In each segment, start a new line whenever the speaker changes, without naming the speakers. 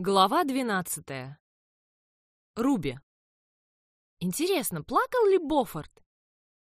Глава 12. Руби. Интересно, плакал ли Боффорд?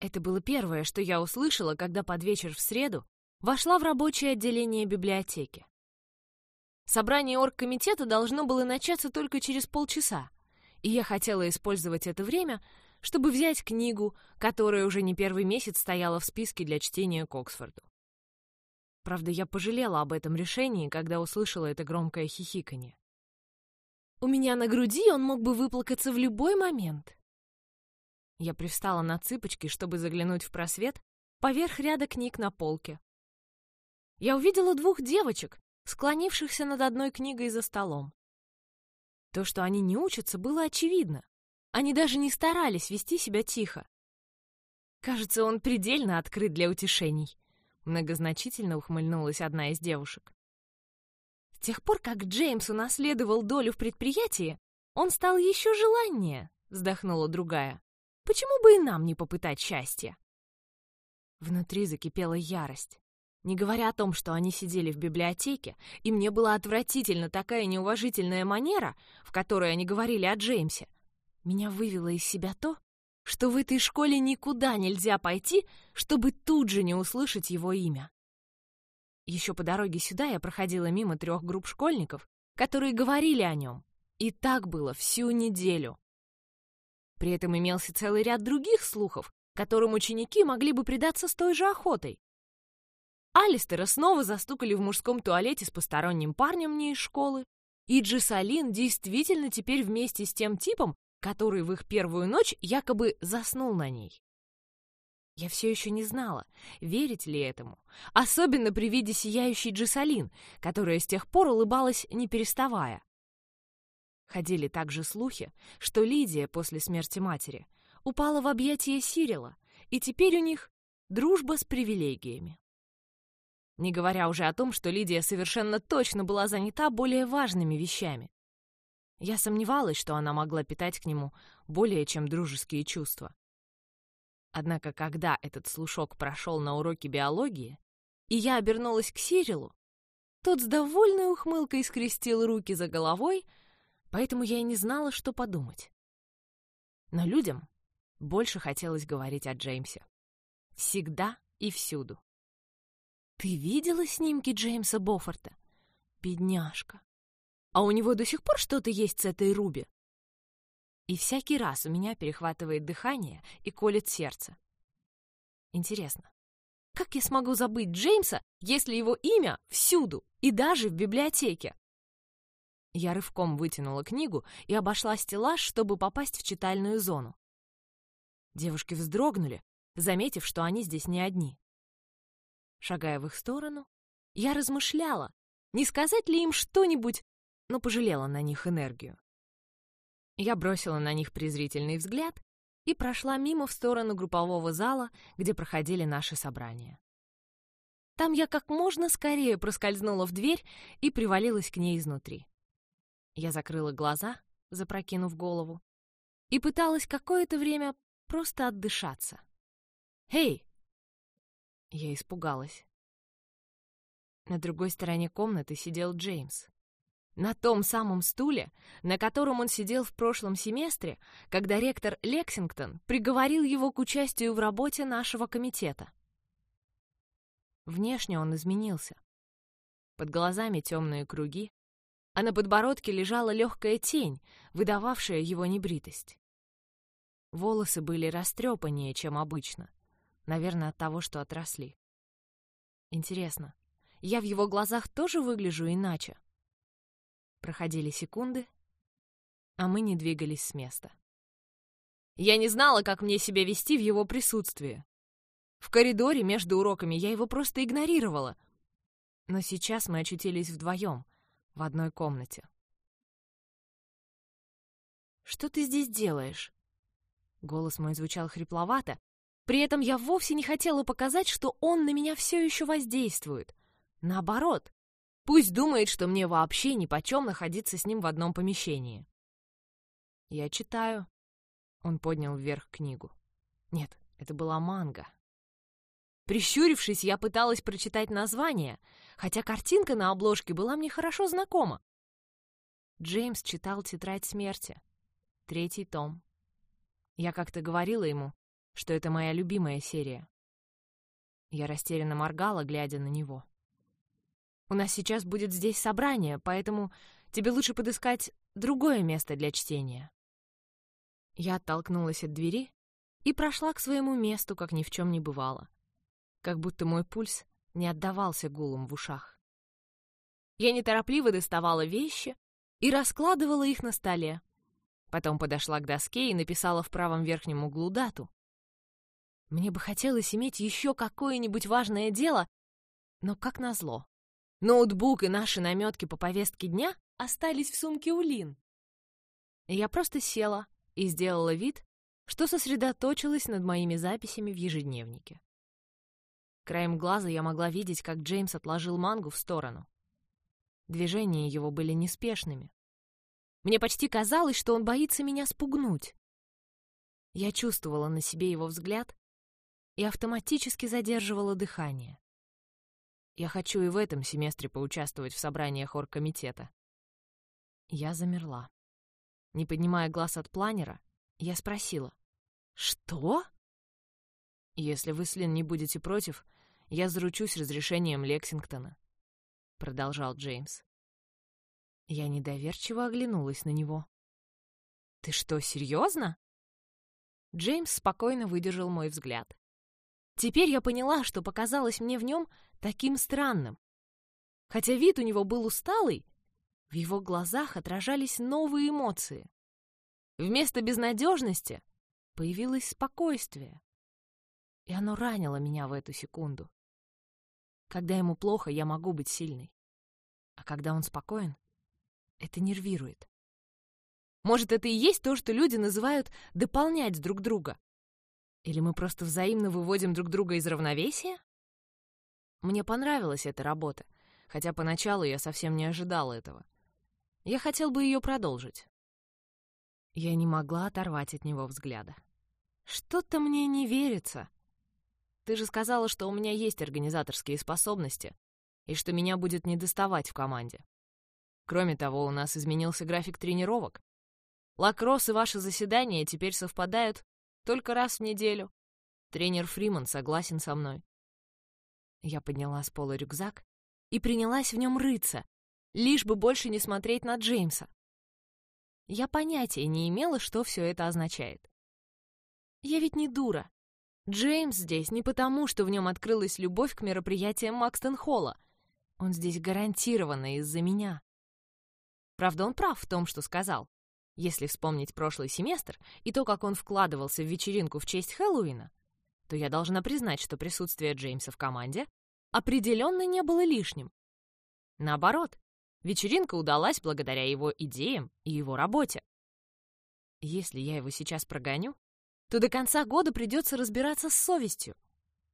Это было первое, что я услышала, когда под вечер в среду вошла в рабочее отделение библиотеки. Собрание оргкомитета должно было начаться только через полчаса, и я хотела использовать это время, чтобы взять книгу, которая уже не первый месяц стояла в списке для чтения к Оксфорду. Правда, я пожалела об этом решении, когда услышала это громкое хихиканье. У меня на груди он мог бы выплакаться в любой момент. Я привстала на цыпочки, чтобы заглянуть в просвет поверх ряда книг на полке. Я увидела двух девочек, склонившихся над одной книгой за столом. То, что они не учатся, было очевидно. Они даже не старались вести себя тихо. Кажется, он предельно открыт для утешений. Многозначительно ухмыльнулась одна из девушек тех пор, как Джеймс унаследовал долю в предприятии, он стал еще желаннее, вздохнула другая. Почему бы и нам не попытать счастья? Внутри закипела ярость. Не говоря о том, что они сидели в библиотеке, и мне была отвратительно такая неуважительная манера, в которой они говорили о Джеймсе, меня вывело из себя то, что в этой школе никуда нельзя пойти, чтобы тут же не услышать его имя. Еще по дороге сюда я проходила мимо трех групп школьников, которые говорили о нем. И так было всю неделю. При этом имелся целый ряд других слухов, которым ученики могли бы предаться с той же охотой. Алистера снова застукали в мужском туалете с посторонним парнем не из школы, и Джессалин действительно теперь вместе с тем типом, который в их первую ночь якобы заснул на ней. Я все еще не знала, верить ли этому, особенно при виде сияющей Джессалин, которая с тех пор улыбалась не переставая. Ходили также слухи, что Лидия после смерти матери упала в объятия Сирила, и теперь у них дружба с привилегиями. Не говоря уже о том, что Лидия совершенно точно была занята более важными вещами. Я сомневалась, что она могла питать к нему более чем дружеские чувства. Однако, когда этот слушок прошел на уроке биологии, и я обернулась к Сирилу, тот с довольной ухмылкой скрестил руки за головой, поэтому я и не знала, что подумать. Но людям больше хотелось говорить о Джеймсе. Всегда и всюду. «Ты видела снимки Джеймса Боффорта? Бедняжка. А у него до сих пор что-то есть с этой Руби?» И всякий раз у меня перехватывает дыхание и колет сердце. Интересно, как я смогу забыть Джеймса, если его имя всюду и даже в библиотеке? Я рывком вытянула книгу и обошла стеллаж, чтобы попасть в читальную зону. Девушки вздрогнули, заметив, что они здесь не одни. Шагая в их сторону, я размышляла, не сказать ли им что-нибудь, но пожалела на них энергию. Я бросила на них презрительный взгляд и прошла мимо в сторону группового зала, где проходили наши собрания. Там я как можно скорее проскользнула в дверь и привалилась к ней изнутри. Я закрыла глаза, запрокинув голову, и пыталась какое-то время просто отдышаться. «Эй!» Я испугалась. На другой стороне комнаты сидел Джеймс. На том самом стуле, на котором он сидел в прошлом семестре, когда ректор Лексингтон приговорил его к участию в работе нашего комитета. Внешне он изменился. Под глазами темные круги, а на подбородке лежала легкая тень, выдававшая его небритость. Волосы были растрепаннее, чем обычно, наверное, от того, что отросли. Интересно, я в его глазах тоже выгляжу иначе? Проходили секунды, а мы не двигались с места. Я не знала, как мне себя вести в его присутствии. В коридоре между уроками я его просто игнорировала. Но сейчас мы очутились вдвоем, в одной комнате. «Что ты здесь делаешь?» Голос мой звучал хрипловато, при этом я вовсе не хотела показать, что он на меня все еще воздействует. Наоборот, Пусть думает, что мне вообще нипочем находиться с ним в одном помещении. Я читаю. Он поднял вверх книгу. Нет, это была манга. Прищурившись, я пыталась прочитать название, хотя картинка на обложке была мне хорошо знакома. Джеймс читал «Тетрадь смерти», третий том. Я как-то говорила ему, что это моя любимая серия. Я растерянно моргала, глядя на него. «У нас сейчас будет здесь собрание, поэтому тебе лучше подыскать другое место для чтения». Я оттолкнулась от двери и прошла к своему месту, как ни в чем не бывало, как будто мой пульс не отдавался гулом в ушах. Я неторопливо доставала вещи и раскладывала их на столе. Потом подошла к доске и написала в правом верхнем углу дату. Мне бы хотелось иметь еще какое-нибудь важное дело, но как назло. Ноутбук и наши наметки по повестке дня остались в сумке у Лин. Я просто села и сделала вид, что сосредоточилась над моими записями в ежедневнике. Краем глаза я могла видеть, как Джеймс отложил мангу в сторону. Движения его были неспешными. Мне почти казалось, что он боится меня спугнуть. Я чувствовала на себе его взгляд и автоматически задерживала дыхание. Я хочу и в этом семестре поучаствовать в собраниях оргкомитета. Я замерла. Не поднимая глаз от планера, я спросила. «Что?» «Если вы, Слин, не будете против, я заручусь разрешением Лексингтона», — продолжал Джеймс. Я недоверчиво оглянулась на него. «Ты что, серьезно?» Джеймс спокойно выдержал мой взгляд. Теперь я поняла, что показалось мне в нем таким странным. Хотя вид у него был усталый, в его глазах отражались новые эмоции. Вместо безнадежности появилось спокойствие. И оно ранило меня в эту секунду. Когда ему плохо, я могу быть сильной. А когда он спокоен, это нервирует. Может, это и есть то, что люди называют «дополнять друг друга». Или мы просто взаимно выводим друг друга из равновесия? Мне понравилась эта работа, хотя поначалу я совсем не ожидал этого. Я хотел бы ее продолжить. Я не могла оторвать от него взгляда. Что-то мне не верится. Ты же сказала, что у меня есть организаторские способности и что меня будет недоставать в команде. Кроме того, у нас изменился график тренировок. Лакросс и ваши заседания теперь совпадают только раз в неделю. Тренер Фриман согласен со мной. Я подняла с пола рюкзак и принялась в нем рыться, лишь бы больше не смотреть на Джеймса. Я понятия не имела, что все это означает. Я ведь не дура. Джеймс здесь не потому, что в нем открылась любовь к мероприятиям Макстон-Холла. Он здесь гарантированно из-за меня. Правда, он прав в том, что сказал. Если вспомнить прошлый семестр и то, как он вкладывался в вечеринку в честь Хэллоуина, то я должна признать, что присутствие Джеймса в команде определенно не было лишним. Наоборот, вечеринка удалась благодаря его идеям и его работе. Если я его сейчас прогоню, то до конца года придется разбираться с совестью.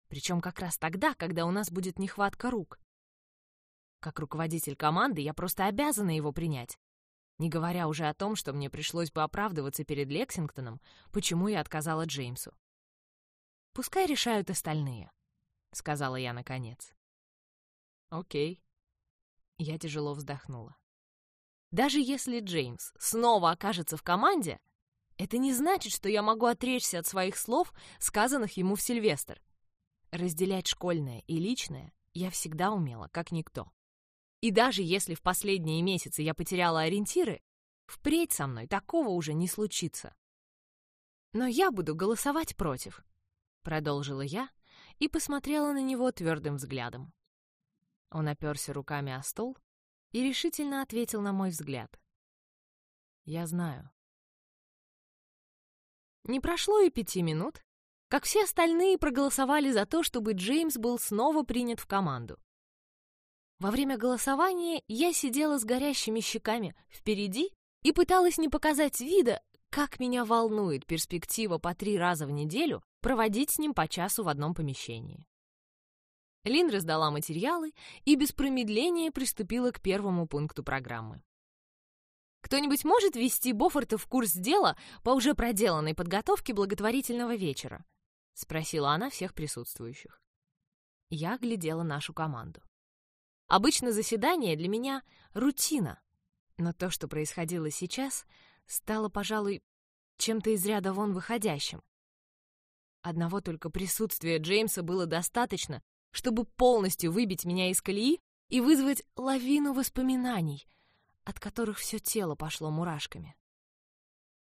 Причем как раз тогда, когда у нас будет нехватка рук. Как руководитель команды я просто обязана его принять. Не говоря уже о том, что мне пришлось бы оправдываться перед Лексингтоном, почему я отказала Джеймсу. «Пускай решают остальные», — сказала я наконец. «Окей». Я тяжело вздохнула. Даже если Джеймс снова окажется в команде, это не значит, что я могу отречься от своих слов, сказанных ему в Сильвестр. Разделять школьное и личное я всегда умела, как никто. И даже если в последние месяцы я потеряла ориентиры, впредь со мной такого уже не случится. Но я буду голосовать против, продолжила я и посмотрела на него твердым взглядом. Он оперся руками о стол и решительно ответил на мой взгляд. Я знаю. Не прошло и пяти минут, как все остальные проголосовали за то, чтобы Джеймс был снова принят в команду. Во время голосования я сидела с горящими щеками впереди и пыталась не показать вида, как меня волнует перспектива по три раза в неделю проводить с ним по часу в одном помещении. Лин раздала материалы и без промедления приступила к первому пункту программы. «Кто-нибудь может ввести Бофорта в курс дела по уже проделанной подготовке благотворительного вечера?» — спросила она всех присутствующих. Я глядела нашу команду. Обычно заседание для меня — рутина. Но то, что происходило сейчас, стало, пожалуй, чем-то из ряда вон выходящим. Одного только присутствия Джеймса было достаточно, чтобы полностью выбить меня из колеи и вызвать лавину воспоминаний, от которых все тело пошло мурашками.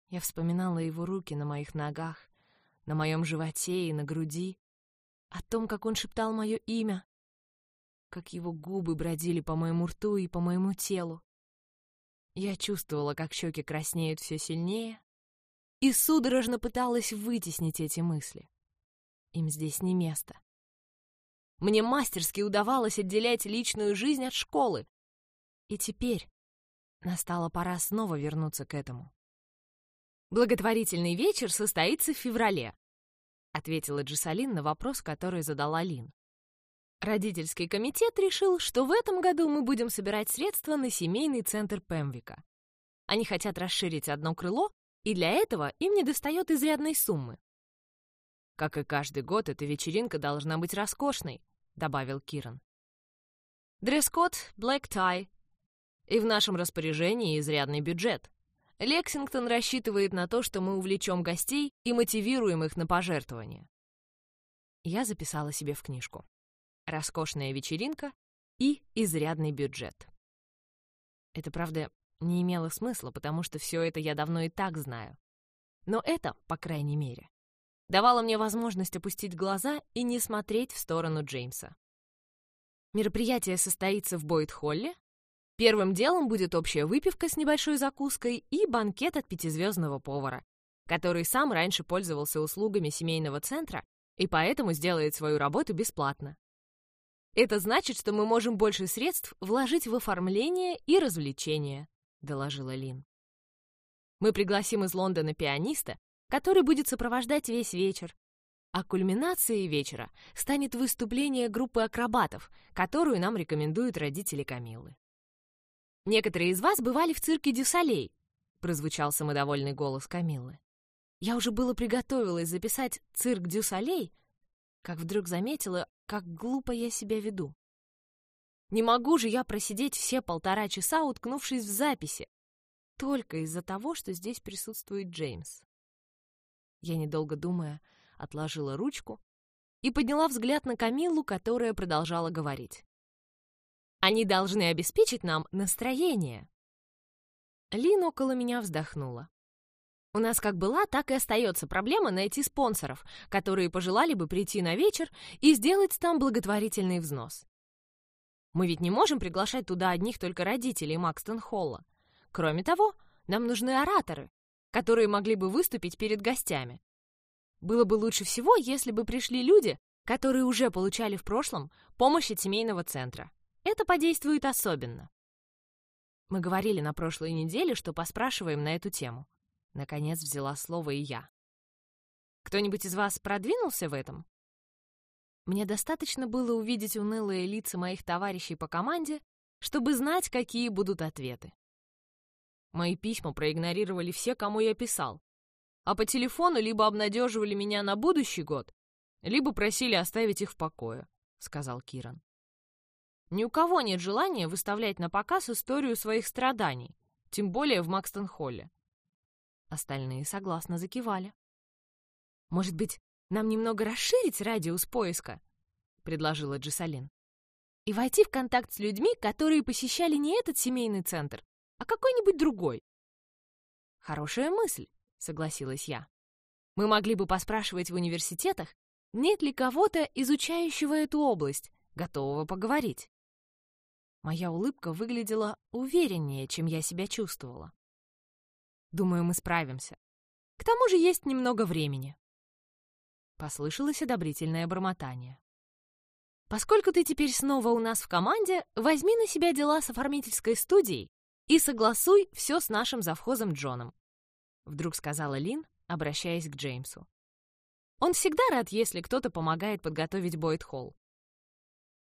Я вспоминала его руки на моих ногах, на моем животе и на груди, о том, как он шептал мое имя, как его губы бродили по моему рту и по моему телу. Я чувствовала, как щеки краснеют все сильнее, и судорожно пыталась вытеснить эти мысли. Им здесь не место. Мне мастерски удавалось отделять личную жизнь от школы. И теперь настала пора снова вернуться к этому. «Благотворительный вечер состоится в феврале», — ответила Джессалин на вопрос, который задала Лин. Родительский комитет решил, что в этом году мы будем собирать средства на семейный центр Пемвика. Они хотят расширить одно крыло, и для этого им недостает изрядной суммы. Как и каждый год, эта вечеринка должна быть роскошной, добавил Киран. Дресс-код — tie. И в нашем распоряжении изрядный бюджет. Лексингтон рассчитывает на то, что мы увлечем гостей и мотивируем их на пожертвования. Я записала себе в книжку. Роскошная вечеринка и изрядный бюджет. Это, правда, не имело смысла, потому что все это я давно и так знаю. Но это, по крайней мере, давало мне возможность опустить глаза и не смотреть в сторону Джеймса. Мероприятие состоится в Бойт-Холле, Первым делом будет общая выпивка с небольшой закуской и банкет от пятизвездного повара, который сам раньше пользовался услугами семейного центра и поэтому сделает свою работу бесплатно. Это значит, что мы можем больше средств вложить в оформление и развлечения, доложила Лин. Мы пригласим из Лондона пианиста, который будет сопровождать весь вечер. А кульминацией вечера станет выступление группы акробатов, которую нам рекомендуют родители Камиллы. Некоторые из вас бывали в цирке Дюсалей», — прозвучал самодовольный голос Камиллы. Я уже было приготовилась записать «цирк Дюсалей», как вдруг заметила, как глупо я себя веду. Не могу же я просидеть все полтора часа, уткнувшись в записи, только из-за того, что здесь присутствует Джеймс. Я, недолго думая, отложила ручку и подняла взгляд на Камиллу, которая продолжала говорить. Они должны обеспечить нам настроение. Лин около меня вздохнула. У нас как была, так и остается проблема найти спонсоров, которые пожелали бы прийти на вечер и сделать там благотворительный взнос. Мы ведь не можем приглашать туда одних только родителей Макстон-Холла. Кроме того, нам нужны ораторы, которые могли бы выступить перед гостями. Было бы лучше всего, если бы пришли люди, которые уже получали в прошлом помощь от семейного центра. Это подействует особенно. Мы говорили на прошлой неделе, что поспрашиваем на эту тему. Наконец взяла слово и я. Кто-нибудь из вас продвинулся в этом? Мне достаточно было увидеть унылые лица моих товарищей по команде, чтобы знать, какие будут ответы. Мои письма проигнорировали все, кому я писал, а по телефону либо обнадеживали меня на будущий год, либо просили оставить их в покое, — сказал Киран. Ни у кого нет желания выставлять на показ историю своих страданий, тем более в Макстон-Холле. Остальные согласно закивали. «Может быть, нам немного расширить радиус поиска?» — предложила Джессалин. «И войти в контакт с людьми, которые посещали не этот семейный центр, а какой-нибудь другой». «Хорошая мысль», — согласилась я. «Мы могли бы поспрашивать в университетах, нет ли кого-то, изучающего эту область, готового поговорить. Моя улыбка выглядела увереннее, чем я себя чувствовала. Думаю, мы справимся. К тому же есть немного времени. Послышалось одобрительное бормотание. Поскольку ты теперь снова у нас в команде, возьми на себя дела с оформительской студией и согласуй все с нашим завхозом Джоном. Вдруг сказала Лин, обращаясь к Джеймсу. Он всегда рад, если кто-то помогает подготовить Бойт-Холл.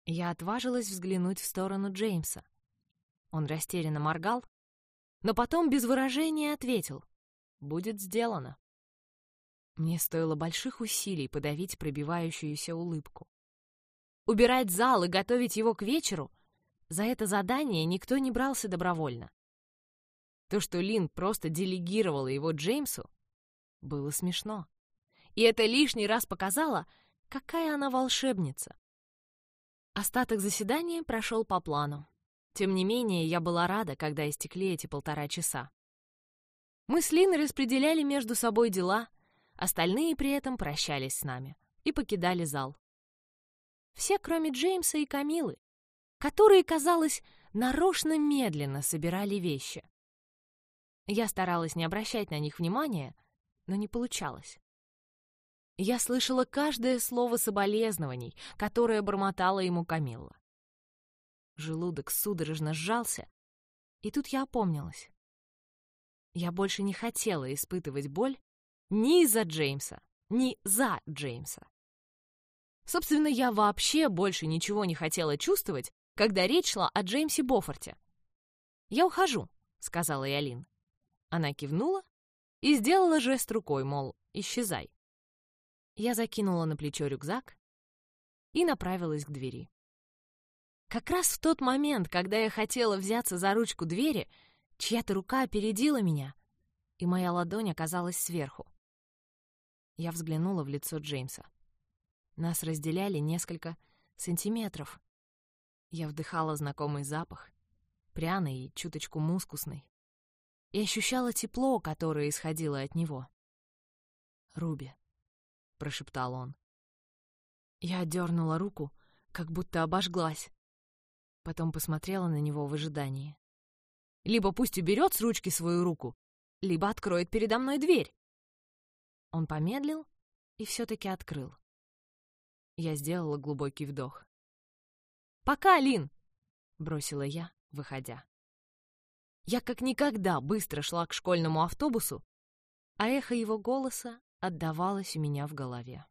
Я отважилась взглянуть в сторону Джеймса. Он растерянно моргал, но потом без выражения ответил «Будет сделано». Мне стоило больших усилий подавить пробивающуюся улыбку. Убирать зал и готовить его к вечеру — за это задание никто не брался добровольно. То, что Лин просто делегировала его Джеймсу, было смешно. И это лишний раз показало, какая она волшебница. Остаток заседания прошел по плану. Тем не менее, я была рада, когда истекли эти полтора часа. Мы с Линой распределяли между собой дела, остальные при этом прощались с нами и покидали зал. Все, кроме Джеймса и Камилы, которые, казалось, нарочно медленно собирали вещи. Я старалась не обращать на них внимания, но не получалось. Я слышала каждое слово соболезнований, которое бормотала ему Камилла. Желудок судорожно сжался, и тут я опомнилась. Я больше не хотела испытывать боль ни из-за Джеймса, ни за Джеймса. Собственно, я вообще больше ничего не хотела чувствовать, когда речь шла о Джеймсе Бофорте. «Я ухожу», — сказала я Лин. Она кивнула и сделала жест рукой, мол, исчезай. Я закинула на плечо рюкзак и направилась к двери. Как раз в тот момент, когда я хотела взяться за ручку двери, чья-то рука опередила меня, и моя ладонь оказалась сверху. Я взглянула в лицо Джеймса. Нас разделяли несколько сантиметров. Я вдыхала знакомый запах, пряный и чуточку мускусный, и ощущала тепло, которое исходило от него. «Руби», — прошептал он. Я дернула руку, как будто обожглась. Потом посмотрела на него в ожидании. Либо пусть уберет с ручки свою руку, либо откроет передо мной дверь. Он помедлил и все-таки открыл. Я сделала глубокий вдох. «Пока, Лин!» — бросила я, выходя. Я как никогда быстро шла к школьному автобусу, а эхо его голоса отдавалось у меня в голове.